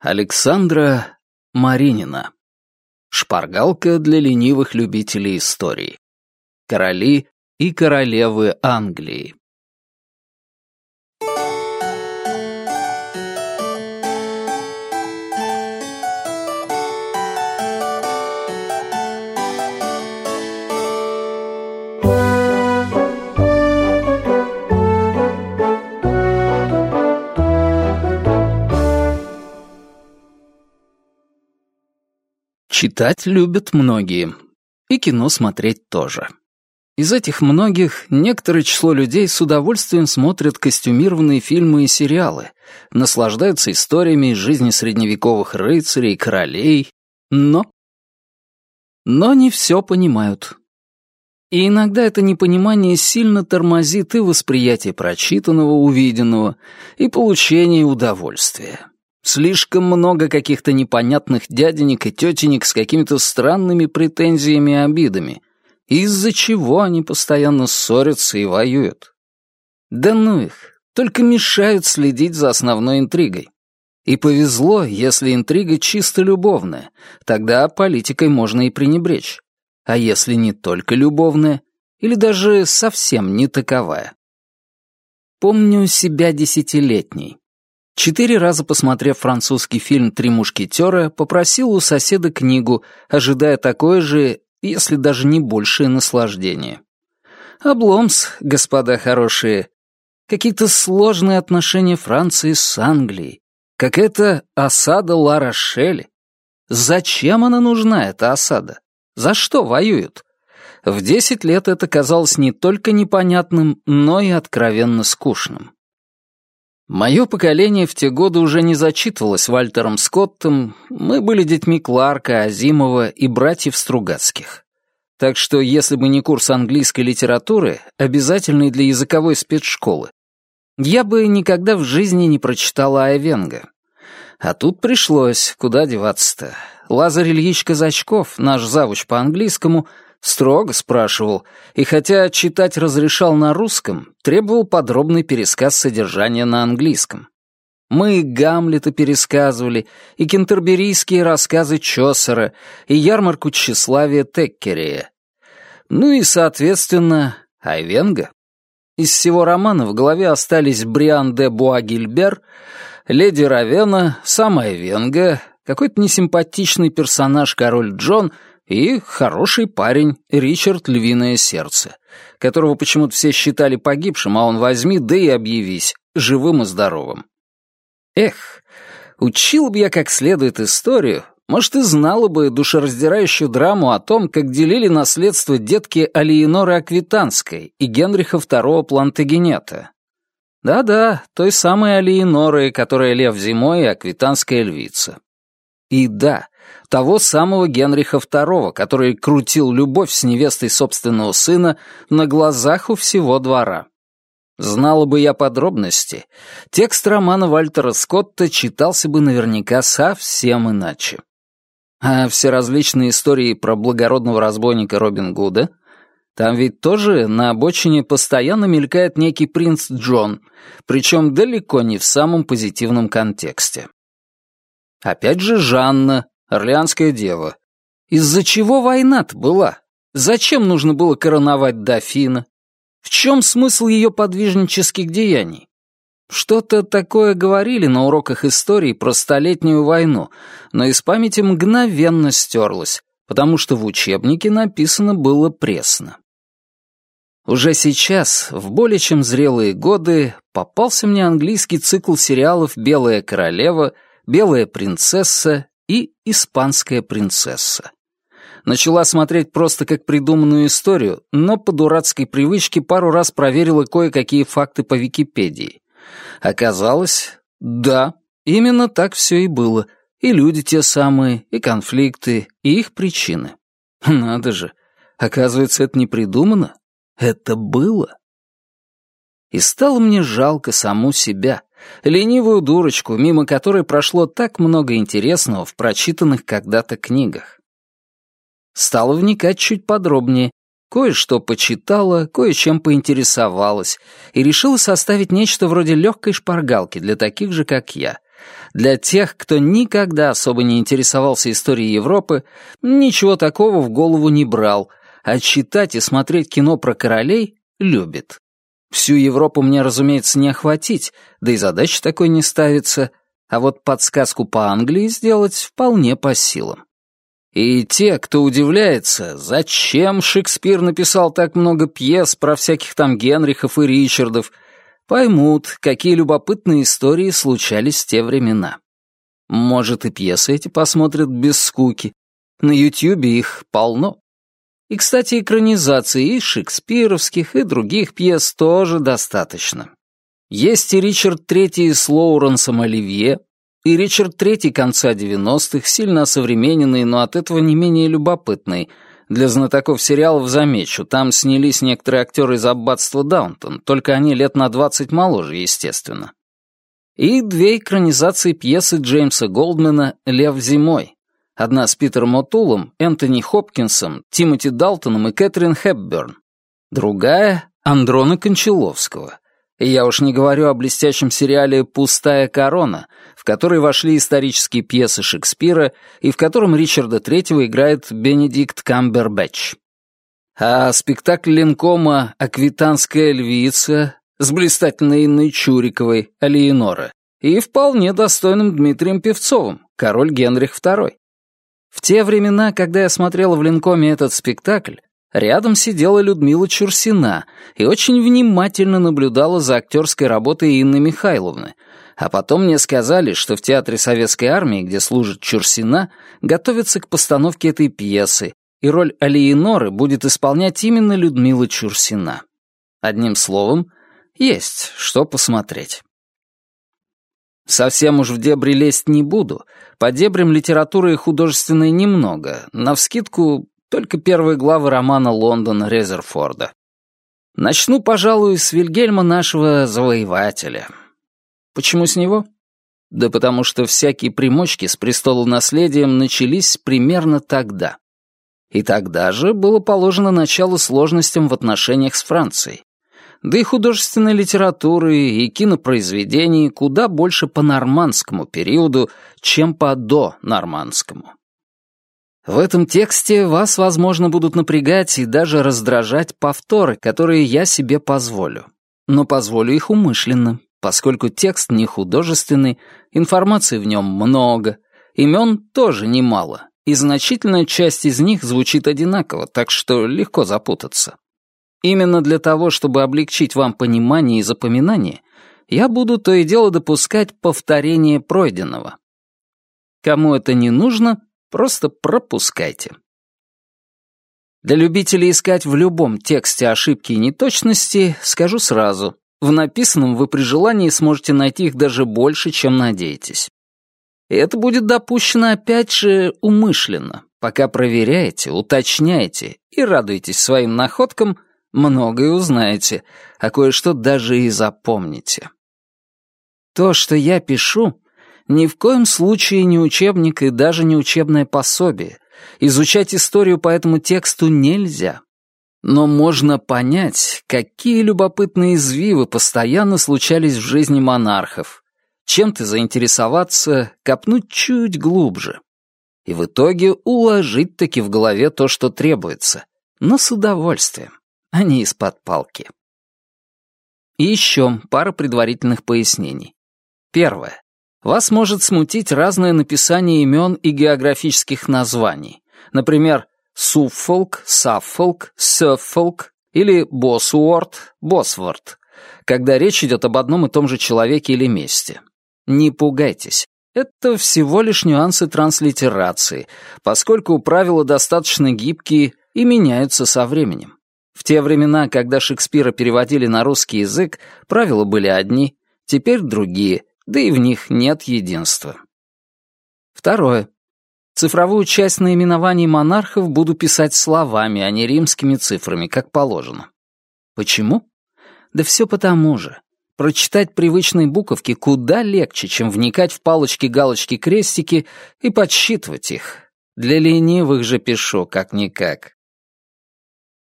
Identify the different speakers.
Speaker 1: Александра Маринина. Шпаргалка для ленивых любителей истории. Короли и королевы Англии. Читать любят многие. И кино смотреть тоже. Из этих многих некоторое число людей с удовольствием смотрят костюмированные фильмы и сериалы, наслаждаются историями из жизни средневековых рыцарей королей, но... Но не все понимают. И иногда это непонимание сильно тормозит и восприятие прочитанного, увиденного, и получение удовольствия. Слишком много каких-то непонятных дяденек и тетенек с какими-то странными претензиями и обидами, из-за чего они постоянно ссорятся и воюют. Да ну их, только мешают следить за основной интригой. И повезло, если интрига чисто любовная, тогда политикой можно и пренебречь. А если не только любовная, или даже совсем не таковая. Помню себя десятилетней. Четыре раза посмотрев французский фильм «Три мушкетера», попросил у соседа книгу, ожидая такое же, если даже не большее наслаждение. Обломс, господа хорошие. Какие-то сложные отношения Франции с Англией. Как это осада Ла-Рошель. Зачем она нужна, эта осада? За что воюют? В десять лет это казалось не только непонятным, но и откровенно скучным. Мое поколение в те годы уже не зачитывалось Вальтером Скоттом, мы были детьми Кларка, Азимова и братьев Стругацких. Так что, если бы не курс английской литературы, обязательный для языковой спецшколы, я бы никогда в жизни не прочитала Айвенга. А тут пришлось, куда деваться-то. Лазарь Ильич Казачков, наш завуч по английскому, Строго спрашивал, и хотя читать разрешал на русском, требовал подробный пересказ содержания на английском. Мы Гамлета пересказывали, и кентерберийские рассказы Чосера, и ярмарку тщеславия Теккерея. Ну и, соответственно, Айвенга. Из всего романа в голове остались Бриан де Буагильбер, Леди Равена, сам Айвенга, какой-то несимпатичный персонаж король Джон — и хороший парень Ричард Львиное Сердце, которого почему-то все считали погибшим, а он возьми, да и объявись, живым и здоровым. Эх, учил бы я как следует историю, может, и знала бы душераздирающую драму о том, как делили наследство детки Алиеноры Аквитанской и Генриха II Плантагенета. Да-да, той самой Алиеноры, которая лев зимой и аквитанская львица. И да, того самого Генриха II, который крутил любовь с невестой собственного сына на глазах у всего двора. Знала бы я подробности, текст романа Вальтера Скотта читался бы наверняка совсем иначе. А все различные истории про благородного разбойника Робин Гуда, там ведь тоже на обочине постоянно мелькает некий принц Джон, причем далеко не в самом позитивном контексте. Опять же Жанна, Орлеанская дева. Из-за чего война-то была? Зачем нужно было короновать дофина? В чем смысл ее подвижнических деяний? Что-то такое говорили на уроках истории про Столетнюю войну, но из памяти мгновенно стерлось, потому что в учебнике написано было пресно. Уже сейчас, в более чем зрелые годы, попался мне английский цикл сериалов «Белая королева», «Белая принцесса» и «Испанская принцесса». Начала смотреть просто как придуманную историю, но по дурацкой привычке пару раз проверила кое-какие факты по Википедии. Оказалось, да, именно так все и было. И люди те самые, и конфликты, и их причины. Надо же, оказывается, это не придумано. Это было. И стало мне жалко саму себя — ленивую дурочку, мимо которой прошло так много интересного в прочитанных когда-то книгах. Стала вникать чуть подробнее, кое-что почитала, кое-чем поинтересовалась и решила составить нечто вроде легкой шпаргалки для таких же, как я, Для тех, кто никогда особо не интересовался историей Европы, ничего такого в голову не брал, а читать и смотреть кино про королей любит. Всю Европу мне, разумеется, не охватить, да и задача такой не ставится, а вот подсказку по Англии сделать вполне по силам. И те, кто удивляется, зачем Шекспир написал так много пьес про всяких там Генрихов и Ричардов, поймут, какие любопытные истории случались в те времена. Может, и пьесы эти посмотрят без скуки. На Ютьюбе их полно. И, кстати, экранизаций и шекспировских, и других пьес тоже достаточно. Есть и Ричард III с Лоуренсом Оливье, и Ричард III конца 90-х, сильно осовремененный, но от этого не менее любопытный. Для знатоков сериалов замечу, там снялись некоторые актеры из аббатства Даунтон, только они лет на 20 моложе, естественно. И две экранизации пьесы Джеймса Голдмена «Лев зимой», Одна с Питером Отулом, Энтони Хопкинсом, Тимоти Далтоном и Кэтрин Хепберн. Другая — Андрона Кончаловского. И я уж не говорю о блестящем сериале «Пустая корона», в который вошли исторические пьесы Шекспира и в котором Ричарда Третьего играет Бенедикт Камбербэтч. А спектакль Ленкома «Аквитанская львица» с блистательной Инной Чуриковой, Алиенора, и вполне достойным Дмитрием Певцовым, король Генрих II. В те времена, когда я смотрела в Ленкоме этот спектакль, рядом сидела Людмила Чурсина и очень внимательно наблюдала за актерской работой Инны Михайловны, а потом мне сказали, что в Театре Советской Армии, где служит Чурсина, готовятся к постановке этой пьесы, и роль Алиеноры будет исполнять именно Людмила Чурсина. Одним словом, есть что посмотреть. Совсем уж в дебри лезть не буду. По дебрям литературы и художественной немного. Навскидку только первые главы романа «Лондон» Резерфорда. Начну, пожалуй, с Вильгельма нашего завоевателя. Почему с него? Да потому что всякие примочки с престолонаследием начались примерно тогда. И тогда же было положено начало сложностям в отношениях с Францией да и художественной литературы и кинопроизведений куда больше по нормандскому периоду, чем по до-нормандскому. В этом тексте вас, возможно, будут напрягать и даже раздражать повторы, которые я себе позволю. Но позволю их умышленно, поскольку текст не художественный, информации в нем много, имен тоже немало, и значительная часть из них звучит одинаково, так что легко запутаться. Именно для того, чтобы облегчить вам понимание и запоминание, я буду то и дело допускать повторение пройденного. Кому это не нужно, просто пропускайте. Для любителей искать в любом тексте ошибки и неточности, скажу сразу, в написанном вы при желании сможете найти их даже больше, чем надеетесь. И это будет допущено опять же умышленно. Пока проверяете, уточняете и радуетесь своим находкам, многое узнаете, а кое-что даже и запомните. То, что я пишу, ни в коем случае не учебник и даже не учебное пособие. Изучать историю по этому тексту нельзя. Но можно понять, какие любопытные извивы постоянно случались в жизни монархов, чем-то заинтересоваться, копнуть чуть глубже. И в итоге уложить таки в голове то, что требуется, но с удовольствием а не из-под палки. И еще пара предварительных пояснений. Первое. Вас может смутить разное написание имен и географических названий. Например, Суффолк, Саффолк, Сёффолк или Босуорт, Босворт, когда речь идет об одном и том же человеке или месте. Не пугайтесь. Это всего лишь нюансы транслитерации, поскольку правила достаточно гибкие и меняются со временем. В те времена, когда Шекспира переводили на русский язык, правила были одни, теперь другие, да и в них нет единства. Второе. Цифровую часть наименований монархов буду писать словами, а не римскими цифрами, как положено. Почему? Да все потому же. Прочитать привычные буковки куда легче, чем вникать в палочки-галочки-крестики и подсчитывать их. Для ленивых же пишу, как-никак.